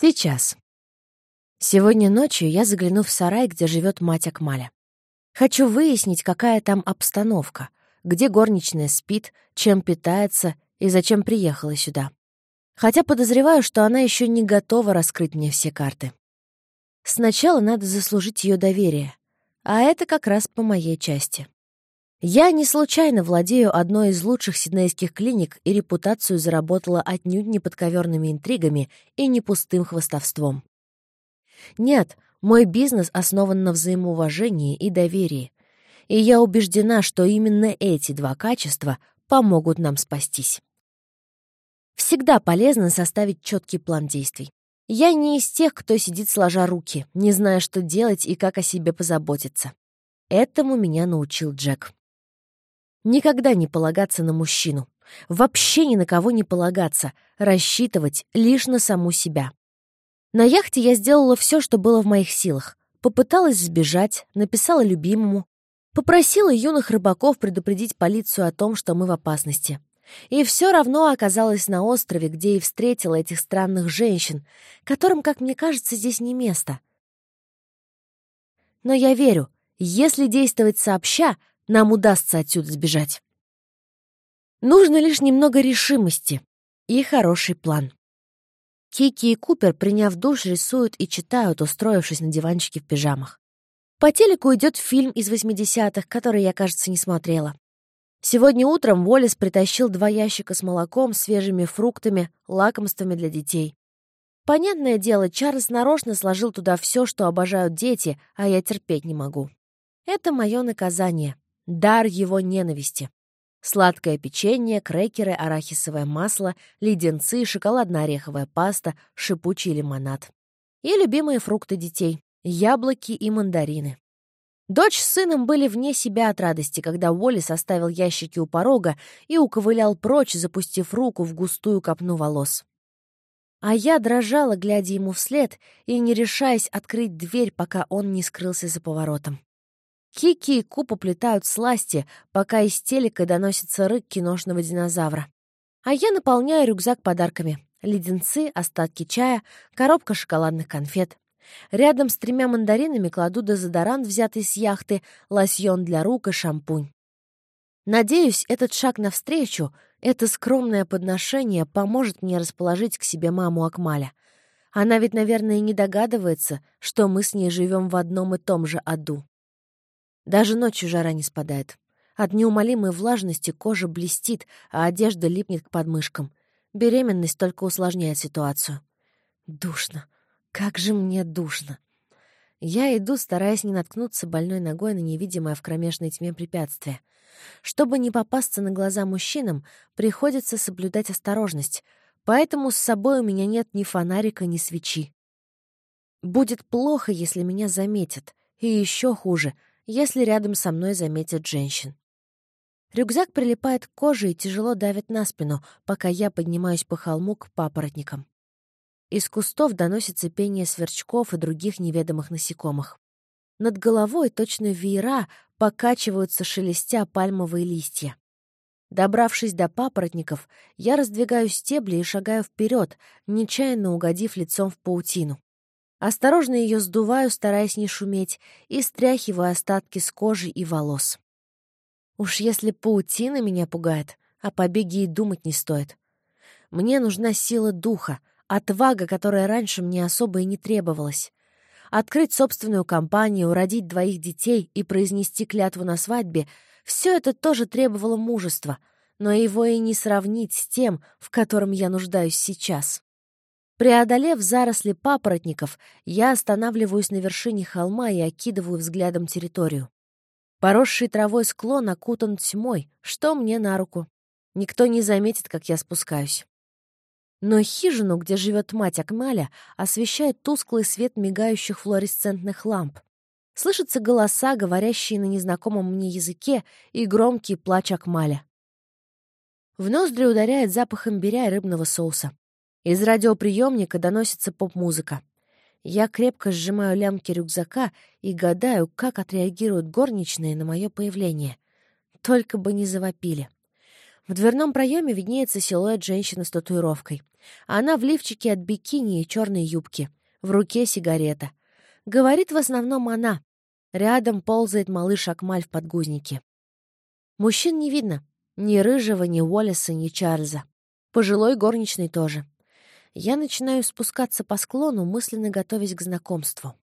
Сейчас. Сегодня ночью я загляну в сарай, где живет мать Акмаля. Хочу выяснить, какая там обстановка, где горничная спит, чем питается и зачем приехала сюда. Хотя подозреваю, что она еще не готова раскрыть мне все карты. Сначала надо заслужить ее доверие, а это как раз по моей части. Я не случайно владею одной из лучших сиднейских клиник и репутацию заработала отнюдь не подковерными интригами и не пустым хвостовством. Нет, мой бизнес основан на взаимоуважении и доверии. И я убеждена, что именно эти два качества помогут нам спастись. Всегда полезно составить четкий план действий. Я не из тех, кто сидит сложа руки, не зная, что делать и как о себе позаботиться. Этому меня научил Джек. Никогда не полагаться на мужчину. Вообще ни на кого не полагаться, рассчитывать лишь на саму себя. На яхте я сделала все, что было в моих силах. Попыталась сбежать, написала любимому, попросила юных рыбаков предупредить полицию о том, что мы в опасности. И все равно оказалась на острове, где и встретила этих странных женщин, которым, как мне кажется, здесь не место. Но я верю, если действовать сообща, нам удастся отсюда сбежать. Нужно лишь немного решимости и хороший план. Кики и Купер, приняв душ, рисуют и читают, устроившись на диванчике в пижамах. По телеку идет фильм из 80-х, который я, кажется, не смотрела. Сегодня утром Уоллес притащил два ящика с молоком, свежими фруктами, лакомствами для детей. Понятное дело, Чарльз нарочно сложил туда все, что обожают дети, а я терпеть не могу. Это мое наказание. Дар его ненависти. Сладкое печенье, крекеры, арахисовое масло, леденцы, шоколадно-ореховая паста, шипучий лимонад. И любимые фрукты детей — яблоки и мандарины. Дочь с сыном были вне себя от радости, когда Уоллес оставил ящики у порога и уковылял прочь, запустив руку в густую копну волос. А я дрожала, глядя ему вслед, и не решаясь открыть дверь, пока он не скрылся за поворотом. Кики и Куп уплетают сласти, пока из телека доносится рык киношного динозавра. А я наполняю рюкзак подарками. Леденцы, остатки чая, коробка шоколадных конфет. Рядом с тремя мандаринами кладу дезодорант, взятый с яхты, лосьон для рук и шампунь. Надеюсь, этот шаг навстречу, это скромное подношение поможет мне расположить к себе маму Акмаля. Она ведь, наверное, не догадывается, что мы с ней живем в одном и том же аду. Даже ночью жара не спадает. От неумолимой влажности кожа блестит, а одежда липнет к подмышкам. Беременность только усложняет ситуацию. Душно. Как же мне душно. Я иду, стараясь не наткнуться больной ногой на невидимое в кромешной тьме препятствие. Чтобы не попасться на глаза мужчинам, приходится соблюдать осторожность, поэтому с собой у меня нет ни фонарика, ни свечи. Будет плохо, если меня заметят, и еще хуже — если рядом со мной заметят женщин. Рюкзак прилипает к коже и тяжело давит на спину, пока я поднимаюсь по холму к папоротникам. Из кустов доносится пение сверчков и других неведомых насекомых. Над головой точно веера покачиваются шелестя пальмовые листья. Добравшись до папоротников, я раздвигаю стебли и шагаю вперед, нечаянно угодив лицом в паутину. Осторожно ее сдуваю, стараясь не шуметь, и стряхиваю остатки с кожи и волос. Уж если паутина меня пугает, о побеге и думать не стоит. Мне нужна сила духа, отвага, которая раньше мне особо и не требовалась. Открыть собственную компанию, родить двоих детей и произнести клятву на свадьбе — все это тоже требовало мужества, но его и не сравнить с тем, в котором я нуждаюсь сейчас. Преодолев заросли папоротников, я останавливаюсь на вершине холма и окидываю взглядом территорию. Поросший травой склон окутан тьмой, что мне на руку. Никто не заметит, как я спускаюсь. Но хижину, где живет мать Акмаля, освещает тусклый свет мигающих флуоресцентных ламп. Слышатся голоса, говорящие на незнакомом мне языке, и громкий плач Акмаля. В ноздри ударяет запах имбиря и рыбного соуса. Из радиоприемника доносится поп-музыка. Я крепко сжимаю лямки рюкзака и гадаю, как отреагируют горничные на мое появление. Только бы не завопили. В дверном проеме виднеется силуэт женщины с татуировкой. Она в лифчике от бикини и черной юбки. В руке сигарета. Говорит в основном она. Рядом ползает малыш Акмаль в подгузнике. Мужчин не видно. Ни Рыжего, ни Уоллеса, ни Чарльза. Пожилой горничный тоже. Я начинаю спускаться по склону, мысленно готовясь к знакомству.